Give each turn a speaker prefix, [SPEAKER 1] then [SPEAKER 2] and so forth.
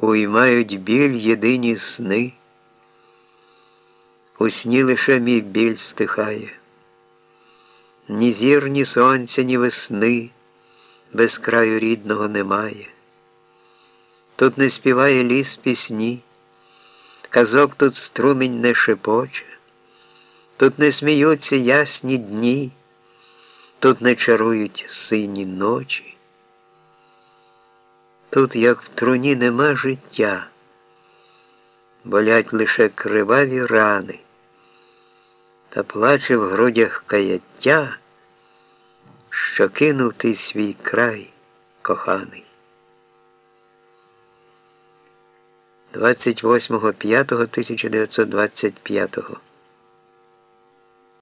[SPEAKER 1] уймають біль єдині сни. У сні лише мій біль стихає, ні зір, ні сонця, ні весни без краю рідного немає. Тут не співає ліс пісні, казок тут струмінь не шепоче, тут не сміються ясні дні, тут не чарують сині ночі. Тут, як в труні, нема життя, болять лише криваві рани, та плаче в грудях каяття, що кинув ти свій край коханий. 28.05.1925